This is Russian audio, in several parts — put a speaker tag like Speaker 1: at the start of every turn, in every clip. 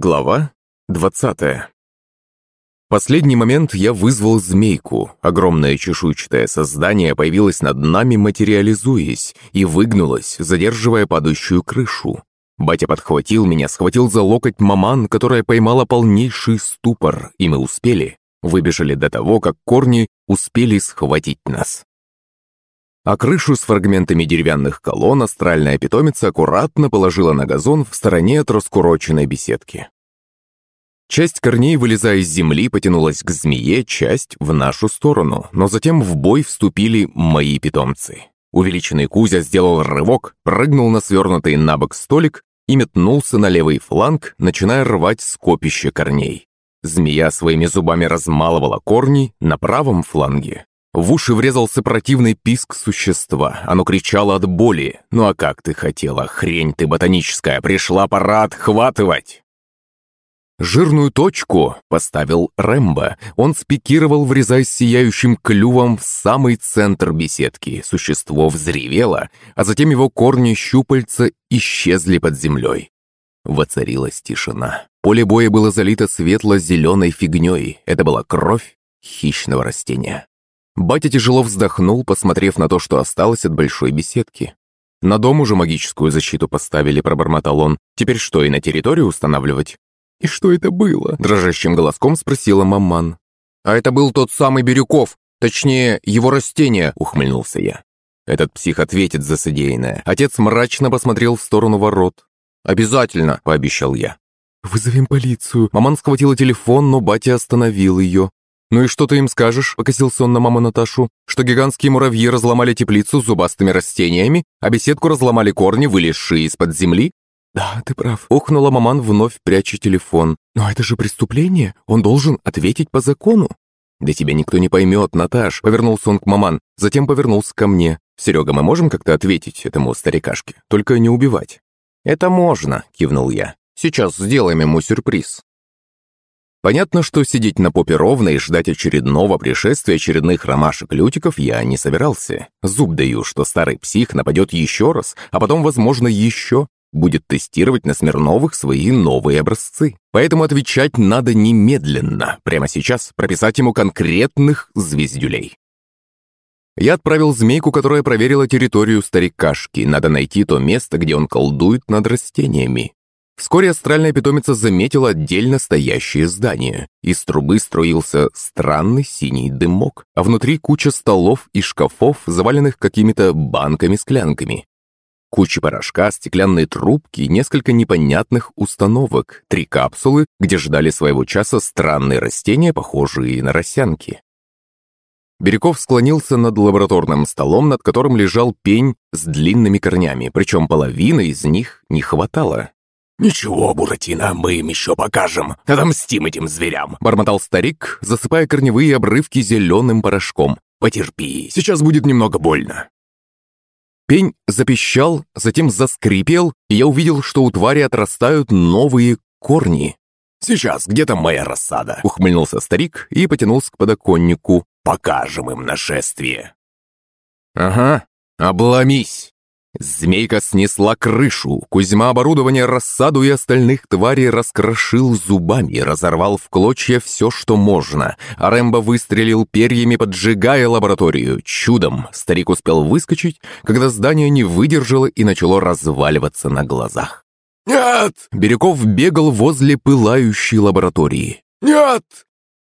Speaker 1: Глава 20 В последний момент я вызвал змейку. Огромное чешуйчатое создание появилось над нами, материализуясь, и выгнулось, задерживая падающую крышу. Батя подхватил меня, схватил за локоть маман, которая поймала полнейший ступор, и мы успели. Выбежали до того, как корни успели схватить нас а крышу с фрагментами деревянных колонн астральная питомица аккуратно положила на газон в стороне от раскуроченной беседки. Часть корней, вылезая из земли, потянулась к змее, часть в нашу сторону, но затем в бой вступили мои питомцы. Увеличенный Кузя сделал рывок, прыгнул на свернутый на бок столик и метнулся на левый фланг, начиная рвать скопище корней. Змея своими зубами размалывала корни на правом фланге. В уши врезался противный писк существа. Оно кричало от боли. «Ну а как ты хотела, хрень ты ботаническая, пришла пора отхватывать!» Жирную точку поставил Рэмбо. Он спикировал, врезаясь сияющим клювом в самый центр беседки. Существо взревело, а затем его корни щупальца исчезли под землей. Воцарилась тишина. Поле боя было залито светло-зеленой фигней. Это была кровь хищного растения. Батя тяжело вздохнул, посмотрев на то, что осталось от большой беседки. «На дом уже магическую защиту поставили», — пробормотал он. «Теперь что, и на территорию устанавливать?» «И что это было?» — дрожащим голоском спросила маман. «А это был тот самый Бирюков, точнее, его растение», — ухмыльнулся я. Этот псих ответит за содеянное. Отец мрачно посмотрел в сторону ворот. «Обязательно», — пообещал я. «Вызовем полицию». Маман схватила телефон, но батя остановил ее. «Ну и что ты им скажешь?» – покосился он на маму Наташу. «Что гигантские муравьи разломали теплицу с зубастыми растениями, а беседку разломали корни, вылезшие из-под земли?» «Да, ты прав», – охнула маман, вновь пряча телефон. «Но это же преступление, он должен ответить по закону». «Да тебя никто не поймет, Наташ», – повернулся он к маман, затем повернулся ко мне. «Серега, мы можем как-то ответить этому старикашке? Только не убивать». «Это можно», – кивнул я. «Сейчас сделаем ему сюрприз». Понятно, что сидеть на попе ровно и ждать очередного пришествия очередных ромашек-лютиков я не собирался. Зуб даю, что старый псих нападет еще раз, а потом, возможно, еще. Будет тестировать на Смирновых свои новые образцы. Поэтому отвечать надо немедленно, прямо сейчас, прописать ему конкретных звездюлей. Я отправил змейку, которая проверила территорию старикашки. Надо найти то место, где он колдует над растениями. Вскоре астральная питомица заметила отдельно стоящее здание. Из трубы струился странный синий дымок, а внутри куча столов и шкафов, заваленных какими-то банками-склянками. Куча порошка, стеклянные трубки, несколько непонятных установок, три капсулы, где ждали своего часа странные растения, похожие на росянки. Бирюков склонился над лабораторным столом, над которым лежал пень с длинными корнями, причем половины из них не хватало.
Speaker 2: «Ничего, Буратино, мы им еще покажем. Отомстим этим зверям!»
Speaker 1: Бормотал старик, засыпая корневые обрывки зеленым порошком.
Speaker 2: «Потерпи, сейчас будет немного больно».
Speaker 1: Пень запищал, затем заскрипел, и я увидел, что у твари отрастают новые корни.
Speaker 2: «Сейчас, где там моя рассада?»
Speaker 1: Ухмыльнулся старик и потянулся к подоконнику.
Speaker 2: «Покажем им нашествие».
Speaker 1: «Ага, обломись!» Змейка снесла крышу, Кузьма оборудование рассаду и остальных тварей раскрошил зубами, разорвал в клочья все, что можно. А Рэмбо выстрелил перьями, поджигая лабораторию. Чудом старик успел выскочить, когда здание не выдержало и начало разваливаться на глазах.
Speaker 2: «Нет!»
Speaker 1: Бирюков бегал возле пылающей лаборатории.
Speaker 2: «Нет!»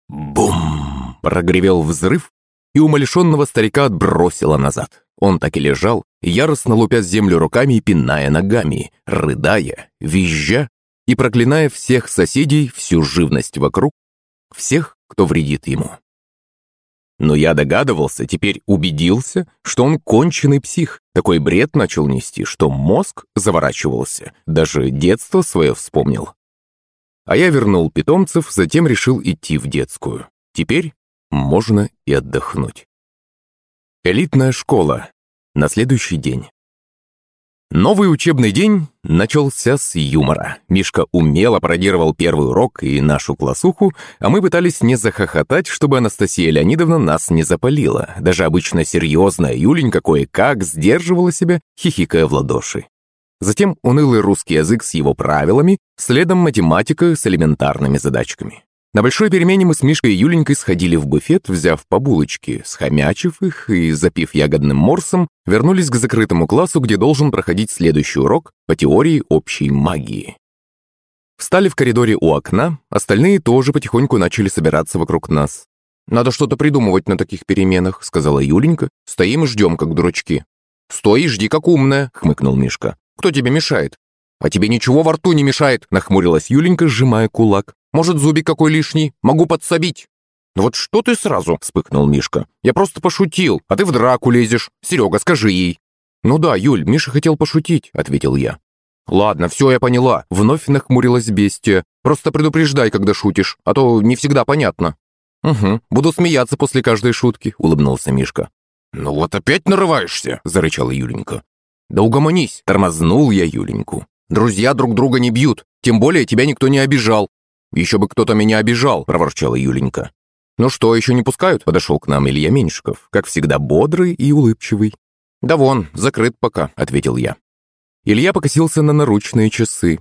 Speaker 1: Бум! Прогревел взрыв, и умалишенного старика отбросило назад. Он так и лежал, яростно лупя землю руками и пиная ногами, рыдая, визжа и проклиная всех соседей, всю живность вокруг, всех, кто вредит ему. Но я догадывался, теперь убедился, что он конченый псих. Такой бред начал нести, что мозг заворачивался, даже детство свое вспомнил. А я вернул питомцев, затем решил идти в детскую. Теперь можно и отдохнуть. Элитная школа. На следующий день. Новый учебный день начался с юмора. Мишка умело пародировал первый урок и нашу классуху, а мы пытались не захохотать, чтобы Анастасия Леонидовна нас не запалила. Даже обычно серьезная Юленька кое-как сдерживала себя, хихикая в ладоши. Затем унылый русский язык с его правилами, следом математика с элементарными задачками. На большой перемене мы с Мишкой и Юленькой сходили в буфет, взяв по булочке, схомячив их и запив ягодным морсом, вернулись к закрытому классу, где должен проходить следующий урок по теории общей магии. Встали в коридоре у окна, остальные тоже потихоньку начали собираться вокруг нас. «Надо что-то придумывать на таких переменах», — сказала Юленька. «Стоим и ждем, как дурачки». «Стой и жди, как умная», — хмыкнул Мишка. «Кто тебе мешает?» «А тебе ничего во рту не мешает», — нахмурилась Юленька, сжимая кулак. «Может, зубик какой лишний? Могу подсобить». «Ну вот что ты сразу?» — вспыхнул Мишка. «Я просто пошутил, а ты в драку лезешь. Серега, скажи ей». «Ну да, Юль, Миша хотел пошутить», — ответил я. «Ладно, все я поняла», — вновь нахмурилась бестия. «Просто предупреждай, когда шутишь, а то не всегда понятно». «Угу, буду смеяться после каждой шутки», — улыбнулся Мишка.
Speaker 2: «Ну вот опять нарываешься», — зарычала Юленька.
Speaker 1: «Да угомонись!» – тормознул я Юленьку. «Друзья друг друга не бьют, тем более тебя никто не обижал». «Еще бы кто-то меня обижал!» – проворчала Юленька. «Ну что, еще не пускают?» – подошел к нам Илья Меньшиков, как всегда бодрый и улыбчивый. «Да вон, закрыт пока», – ответил я. Илья покосился на наручные часы.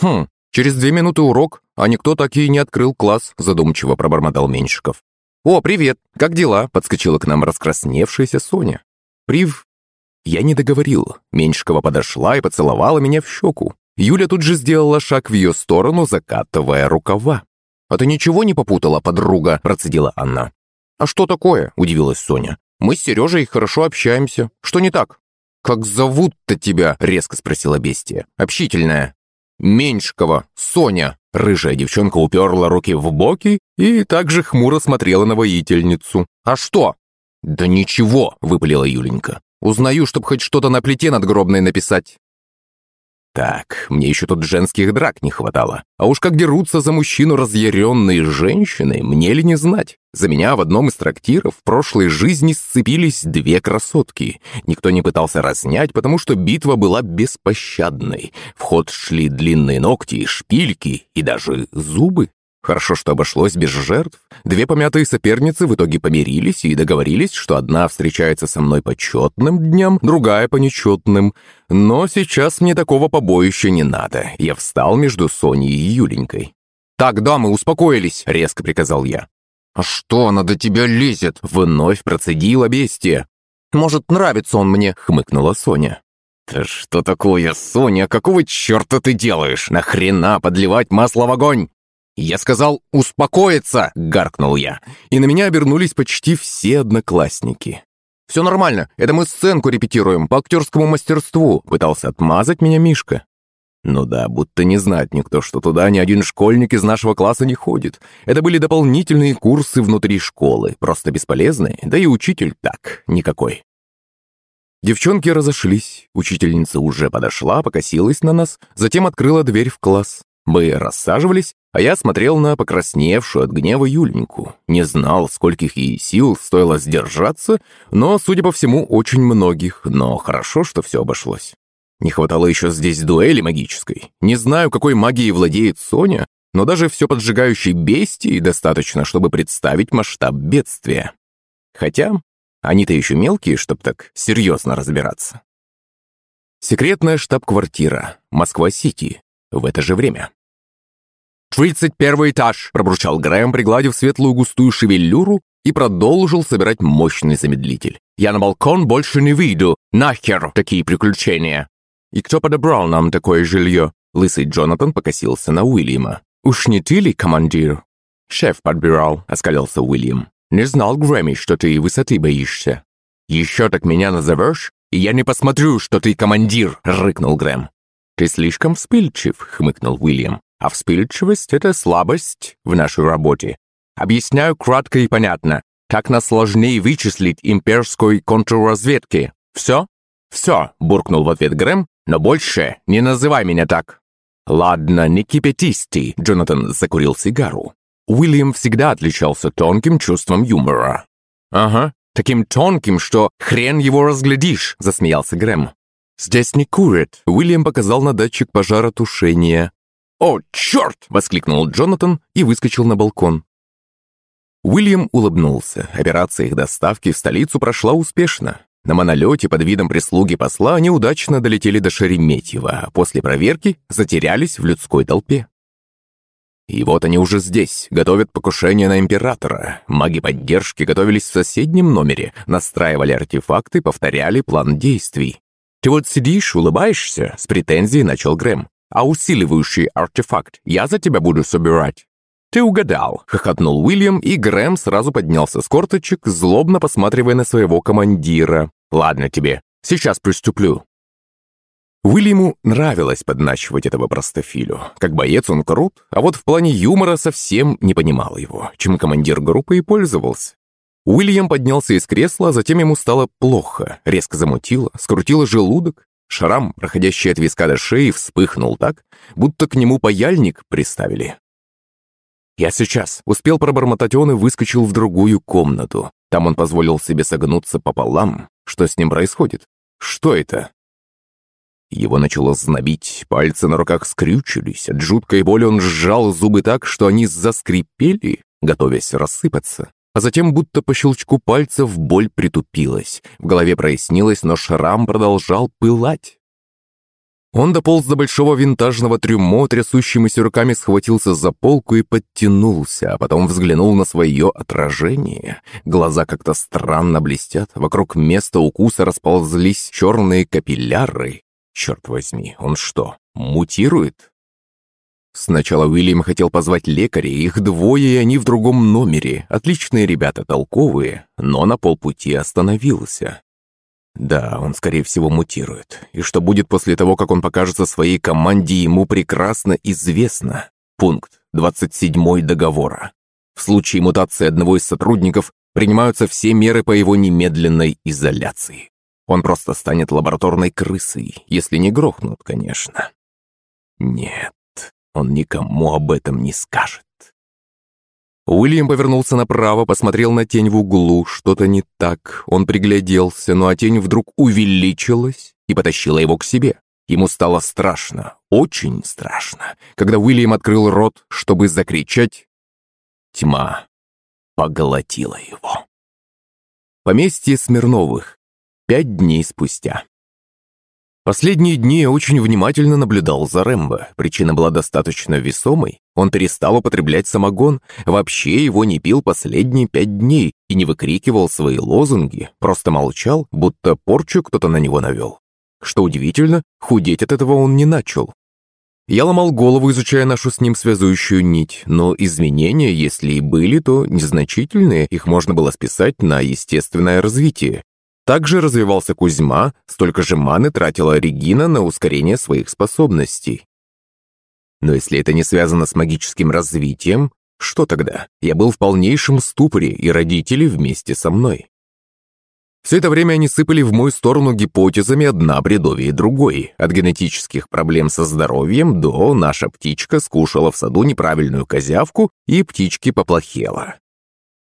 Speaker 1: «Хм, через две минуты урок, а никто так и не открыл класс», – задумчиво пробормотал Меньшиков. «О, привет! Как дела?» – подскочила к нам раскрасневшаяся Соня. «Прив... Я не договорил. Меньшикова подошла и поцеловала меня в щеку. Юля тут же сделала шаг в ее сторону, закатывая рукава. «А ты ничего не попутала, подруга?» – процедила Анна. «А что такое?» – удивилась Соня. «Мы с Сережей хорошо общаемся. Что не так?» «Как зовут-то тебя?» – резко спросила бестия. «Общительная». «Меньшикова, Соня!» Рыжая девчонка уперла руки в боки и также хмуро смотрела на воительницу. «А что?» «Да ничего!» – выпалила Юленька. Узнаю, чтобы хоть что-то на плите надгробной написать. Так, мне еще тут женских драк не хватало. А уж как дерутся за мужчину разъяренные женщины, мне ли не знать. За меня в одном из трактиров в прошлой жизни сцепились две красотки. Никто не пытался разнять, потому что битва была беспощадной. В ход шли длинные ногти, шпильки и даже зубы. Хорошо, что обошлось без жертв. Две помятые соперницы в итоге помирились и договорились, что одна встречается со мной по четным дням, другая по нечетным. Но сейчас мне такого побоища не надо. Я встал между Соней и Юленькой. «Так, дамы, успокоились», — резко приказал я. «А что она до тебя лезет?» — вновь процедила бестия. «Может, нравится он мне», — хмыкнула Соня. «Да что такое, Соня, какого черта ты делаешь? Нахрена подливать масло в огонь?» «Я сказал успокоиться!» — гаркнул я. И на меня обернулись почти все одноклассники. «Все нормально, это мы сценку репетируем по актерскому мастерству», — пытался отмазать меня Мишка. Ну да, будто не знает никто, что туда ни один школьник из нашего класса не ходит. Это были дополнительные курсы внутри школы, просто бесполезные, да и учитель так, никакой. Девчонки разошлись, учительница уже подошла, покосилась на нас, затем открыла дверь в класс. Мы рассаживались, а я смотрел на покрасневшую от гнева Юленьку. Не знал, скольких ей сил стоило сдержаться, но, судя по всему, очень многих, но хорошо, что все обошлось. Не хватало еще здесь дуэли магической. Не знаю, какой магией владеет Соня, но даже все поджигающей бестии достаточно, чтобы представить масштаб бедствия. Хотя они-то еще мелкие, чтобы так серьезно разбираться. Секретная штаб-квартира. Москва-Сити в это же время. «Тридцать первый этаж!» – пробурчал Грэм, пригладив светлую густую шевелюру и продолжил собирать мощный замедлитель. «Я на балкон больше не выйду! Нахер такие приключения!» «И кто подобрал нам такое жилье?» Лысый Джонатан покосился на Уильяма. «Уж не ты ли, командир?» «Шеф подбирал», — оскалился Уильям. «Не знал, Грэмми, что ты высоты боишься». «Еще так меня назовешь, и я не посмотрю, что ты командир», — рыкнул Грэм. «Ты слишком вспыльчив», — хмыкнул Уильям. «А вспыльчивость — это слабость в нашей работе. Объясняю кратко и понятно. Так нас сложнее вычислить имперской контрразведки. Все?» «Все», — буркнул в ответ Грэм, «но больше не называй меня так». «Ладно, не кипятисти», — Джонатан закурил сигару. Уильям всегда отличался тонким чувством юмора. «Ага, таким тонким, что хрен его разглядишь», — засмеялся Грэм. «Здесь не курят», — Уильям показал на датчик пожаротушения. «О, черт!» — воскликнул Джонатан и выскочил на балкон. Уильям улыбнулся. Операция их доставки в столицу прошла успешно. На монолете под видом прислуги посла они удачно долетели до Шереметьева, а после проверки затерялись в людской толпе. И вот они уже здесь, готовят покушение на императора. Маги поддержки готовились в соседнем номере, настраивали артефакты, повторяли план действий. «Ты вот сидишь, улыбаешься?» – с претензией начал Грэм. «А усиливающий артефакт я за тебя буду собирать». «Ты угадал!» – хохотнул Уильям, и Грэм сразу поднялся с корточек, злобно посматривая на своего командира. «Ладно тебе, сейчас приступлю. Уильяму нравилось подначивать этого простофилю. Как боец он крут, а вот в плане юмора совсем не понимал его, чем командир группы и пользовался. Уильям поднялся из кресла, затем ему стало плохо, резко замутило, скрутило желудок. Шрам, проходящий от виска до шеи, вспыхнул так, будто к нему паяльник приставили. «Я сейчас!» — успел пробормотать он и выскочил в другую комнату. Там он позволил себе согнуться пополам. Что с ним происходит? Что это? Его начало знобить, пальцы на руках скрючились, от жуткой боли он сжал зубы так, что они заскрипели, готовясь рассыпаться. А затем, будто по щелчку пальцев, боль притупилась. В голове прояснилось, но шрам продолжал пылать. Он дополз до большого винтажного трюмо, трясущимися руками схватился за полку и подтянулся, а потом взглянул на свое отражение. Глаза как-то странно блестят, вокруг места укуса расползлись черные капилляры. Черт возьми, он что, мутирует? Сначала Уильям хотел позвать лекаря, их двое, и они в другом номере. Отличные ребята, толковые, но на полпути остановился. Да, он, скорее всего, мутирует. И что будет после того, как он покажется своей команде, ему прекрасно известно. Пункт 27 договора. В случае мутации одного из сотрудников принимаются все меры по его немедленной изоляции. Он просто станет лабораторной крысой, если не грохнут, конечно. Нет, он никому об этом не скажет. Уильям повернулся направо, посмотрел на тень в углу. Что-то не так. Он пригляделся, но а тень вдруг увеличилась и потащила его к себе. Ему стало страшно, очень страшно. Когда Уильям открыл рот, чтобы закричать, тьма поглотила его. Поместье Смирновых. Пять дней спустя. Последние дни я очень внимательно наблюдал за Рэмбо. Причина была достаточно весомой. Он перестал употреблять самогон, вообще его не пил последние пять дней и не выкрикивал свои лозунги, просто молчал, будто порчу кто-то на него навел. Что удивительно, худеть от этого он не начал. Я ломал голову, изучая нашу с ним связующую нить, но изменения, если и были, то незначительные, их можно было списать на естественное развитие. Также развивался Кузьма, столько же маны тратила Регина на ускорение своих способностей. Но если это не связано с магическим развитием, что тогда? Я был в полнейшем ступоре, и родители вместе со мной. Все это время они сыпали в мою сторону гипотезами одна бредовее другой. От генетических проблем со здоровьем до «наша птичка скушала в саду неправильную козявку и птичке поплохело».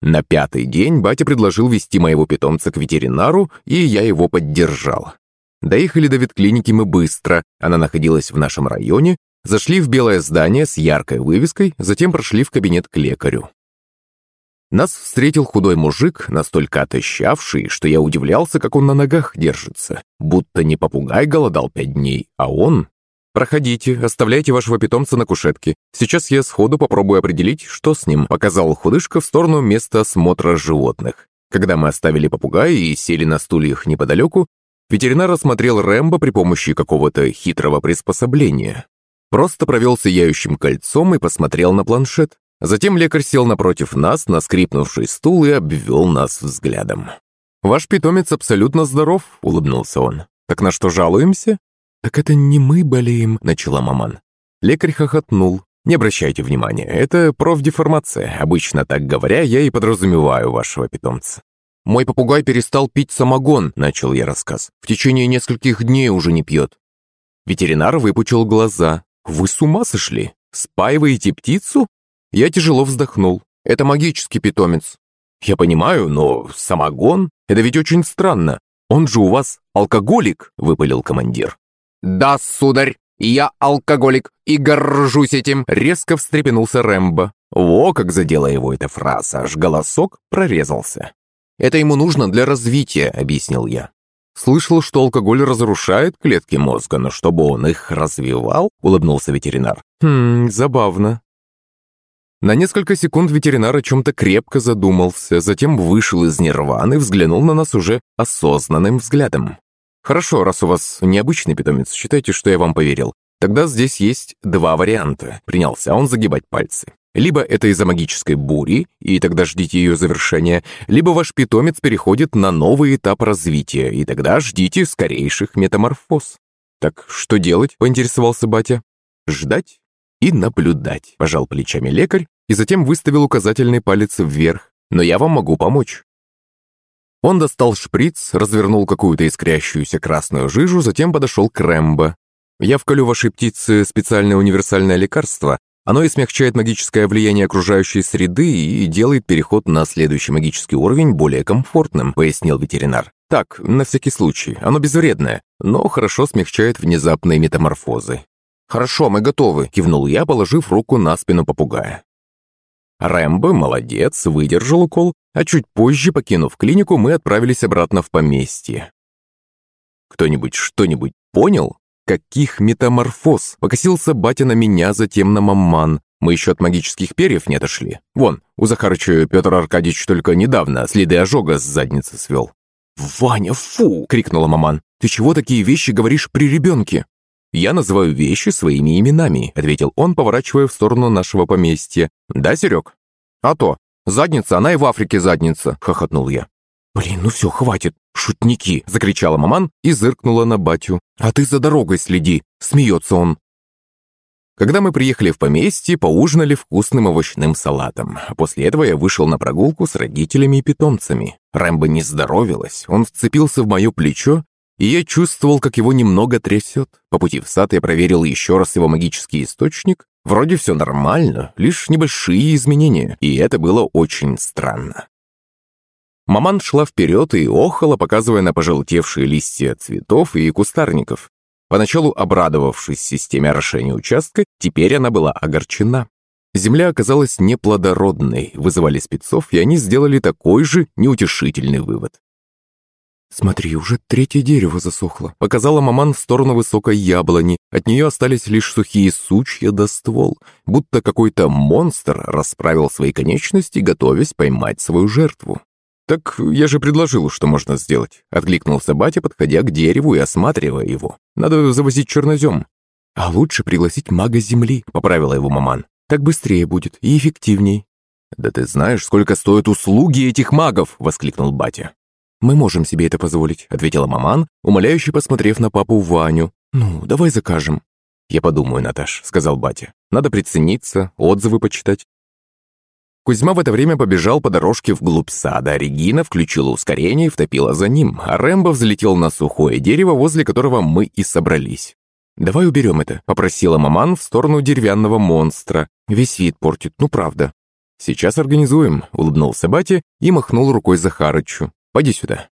Speaker 1: На пятый день батя предложил вести моего питомца к ветеринару, и я его поддержал. Доехали до ветклиники мы быстро, она находилась в нашем районе, зашли в белое здание с яркой вывеской, затем прошли в кабинет к лекарю. Нас встретил худой мужик, настолько отощавший, что я удивлялся, как он на ногах держится. Будто не попугай голодал пять дней, а он «Проходите, оставляйте вашего питомца на кушетке. Сейчас я сходу попробую определить, что с ним», показал худышка в сторону места осмотра животных. Когда мы оставили попугая и сели на стульях неподалеку, ветеринар осмотрел Рэмбо при помощи какого-то хитрого приспособления. Просто провел сияющим кольцом и посмотрел на планшет. Затем лекарь сел напротив нас на скрипнувший стул и обвел нас взглядом. «Ваш питомец абсолютно здоров», — улыбнулся он. «Так на что жалуемся?» «Так это не мы болеем», — начала маман. Лекарь хохотнул. «Не обращайте внимания, это профдеформация. Обычно, так говоря, я и подразумеваю вашего питомца». «Мой попугай перестал пить самогон», — начал я рассказ. «В течение нескольких дней уже не пьет». Ветеринар выпучил глаза. «Вы с ума сошли? Спаиваете птицу?» Я тяжело вздохнул. «Это магический питомец». «Я понимаю, но самогон? Это ведь очень странно. Он же у вас алкоголик», — выпалил командир.
Speaker 3: «Да, сударь, я алкоголик и горжусь этим!»
Speaker 1: Резко встрепенулся Рэмбо. Во, как задела его эта фраза, аж голосок прорезался. «Это ему нужно для развития», — объяснил я. Слышал, что алкоголь разрушает клетки мозга, но чтобы он их развивал, улыбнулся ветеринар. Хм, забавно. На несколько секунд ветеринар о чем-то крепко задумался, затем вышел из нирваны взглянул на нас уже осознанным взглядом. «Хорошо, раз у вас необычный питомец, считайте, что я вам поверил. Тогда здесь есть два варианта», — принялся он загибать пальцы. Либо это из-за магической бури, и тогда ждите ее завершения, либо ваш питомец переходит на новый этап развития, и тогда ждите скорейших метаморфоз. «Так что делать?» — поинтересовался батя. «Ждать и наблюдать», — пожал плечами лекарь и затем выставил указательный палец вверх. «Но я вам могу помочь». Он достал шприц, развернул какую-то искрящуюся красную жижу, затем подошел к Рэмбо. «Я вколю вашей птице специальное универсальное лекарство. Оно и смягчает магическое влияние окружающей среды и делает переход на следующий магический уровень более комфортным», пояснил ветеринар. «Так, на всякий случай. Оно безвредное, но хорошо смягчает внезапные метаморфозы. «Хорошо, мы готовы», — кивнул я, положив руку на спину попугая. Рэмбо, молодец, выдержал укол, а чуть позже, покинув клинику, мы отправились обратно в поместье. Кто-нибудь что-нибудь понял? Каких метаморфоз? Покосился батя на меня, затем на маман. Мы еще от магических перьев не отошли. Вон, у Захарыча Петр Аркадьевич только недавно следы ожога с задницы свел. «Ваня, фу!» — крикнула маман. «Ты чего такие вещи говоришь при ребенке?» «Я называю вещи своими именами», — ответил он, поворачивая в сторону нашего поместья. «Да, Серег?» «А то. Задница, она и в Африке задница», — хохотнул я. «Блин, ну все, хватит, шутники!» — закричала маман и зыркнула на батю. «А ты за дорогой следи!» — смеется он. Когда мы приехали в поместье, поужинали вкусным овощным салатом. После этого я вышел на прогулку с родителями и питомцами. Рэмбо не здоровилась, он вцепился в мое плечо и я чувствовал, как его немного трясет. По пути в сад я проверил еще раз его магический источник. Вроде все нормально, лишь небольшие изменения, и это было очень странно. Маман шла вперед и охала, показывая на пожелтевшие листья цветов и кустарников. Поначалу обрадовавшись системе орошения участка, теперь она была огорчена. Земля оказалась неплодородной, вызывали спецов, и они сделали такой же неутешительный вывод. «Смотри, уже третье дерево засохло», — показала маман в сторону высокой яблони. От нее остались лишь сухие сучья да ствол, будто какой-то монстр расправил свои конечности, готовясь поймать свою жертву. «Так я же предложил, что можно сделать», — откликнулся батя, подходя к дереву и осматривая его. «Надо завозить чернозем». «А лучше пригласить мага земли», — поправила его маман. «Так быстрее будет и эффективней». «Да ты знаешь, сколько стоят услуги этих магов!» — воскликнул батя. «Мы можем себе это позволить», — ответила маман, умоляюще посмотрев на папу Ваню. «Ну, давай закажем». «Я подумаю, Наташ», — сказал батя. «Надо прицениться, отзывы почитать». Кузьма в это время побежал по дорожке вглубь сада, Регина включила ускорение и втопила за ним, а Рэмбо взлетел на сухое дерево, возле которого мы и собрались. «Давай уберем это», — попросила маман в сторону деревянного монстра. «Весь вид портит, ну правда». «Сейчас организуем», — улыбнулся батя и махнул рукой Захарычу. Пойди сюда».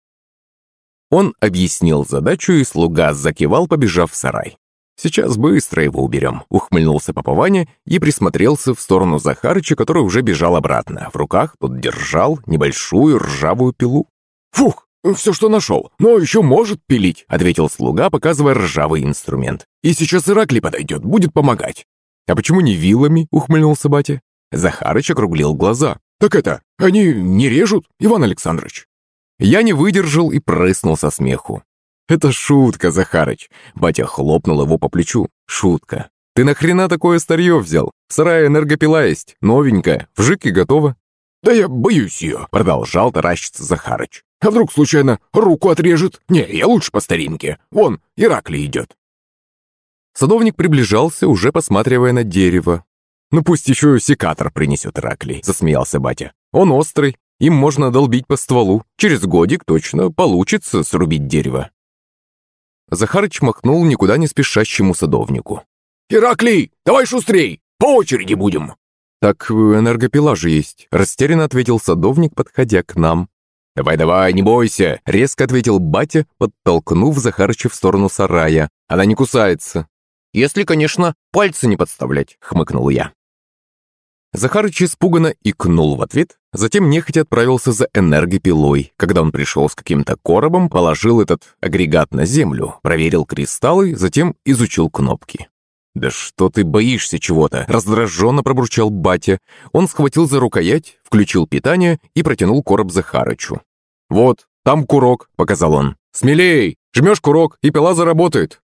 Speaker 1: Он объяснил задачу, и слуга закивал, побежав в сарай. «Сейчас быстро его уберем», — ухмыльнулся папа и присмотрелся в сторону Захарыча, который уже бежал обратно. В руках тот держал небольшую ржавую пилу.
Speaker 2: «Фух, все, что нашел, но еще может пилить», —
Speaker 1: ответил слуга, показывая ржавый инструмент.
Speaker 2: «И сейчас Иракли подойдет, будет помогать».
Speaker 1: «А почему не вилами?» — ухмыльнулся батя. Захарыч округлил глаза.
Speaker 2: «Так это, они не режут, Иван Александрович?»
Speaker 1: Я не выдержал и прыснул со смеху. «Это шутка, Захарыч!» Батя хлопнул его по плечу. «Шутка. Ты нахрена такое старье взял? В энергопила есть, новенькая, вжик и готова».
Speaker 2: «Да я боюсь ее», — продолжал таращиться Захарыч. «А вдруг случайно руку отрежет? Не, я лучше по старинке. Вон, Иракли идет».
Speaker 1: Садовник приближался, уже посматривая на дерево. «Ну пусть еще секатор принесет Ираклий», — засмеялся батя. «Он острый, им можно долбить по стволу. Через годик точно получится срубить дерево. Захарыч махнул никуда не спешащему садовнику.
Speaker 2: «Ираклий, давай шустрей! По очереди будем!»
Speaker 1: «Так энергопила же есть», — растерянно ответил садовник, подходя к нам. «Давай-давай, не бойся!» — резко ответил батя, подтолкнув Захарыча в сторону сарая. «Она не кусается». «Если, конечно, пальцы не подставлять», — хмыкнул я. Захарыч испуганно икнул в ответ, Затем нехотя отправился за энергопилой. Когда он пришел с каким-то коробом, положил этот агрегат на землю, проверил кристаллы, затем изучил кнопки. «Да что ты боишься чего-то?» – раздраженно пробурчал батя. Он схватил за рукоять, включил питание и протянул короб Захарычу. «Вот, там курок», – показал он. «Смелей! Жмешь курок, и пила заработает!»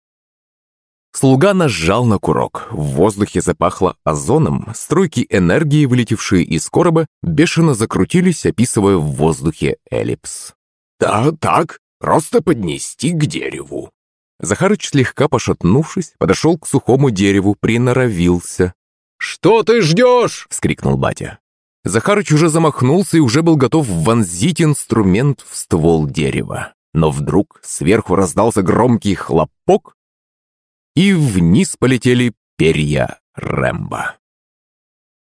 Speaker 1: Слуга нажал на курок. В воздухе запахло озоном. Струйки энергии, вылетевшие из короба, бешено закрутились, описывая в воздухе эллипс.
Speaker 2: «Да, так, просто поднести к дереву».
Speaker 1: Захарыч, слегка пошатнувшись, подошел к сухому дереву, приноровился.
Speaker 2: «Что ты ждешь?»
Speaker 1: — вскрикнул батя. Захарыч уже замахнулся и уже был готов вонзить инструмент в ствол дерева. Но вдруг сверху раздался громкий хлопок, и вниз полетели перья Рэмбо.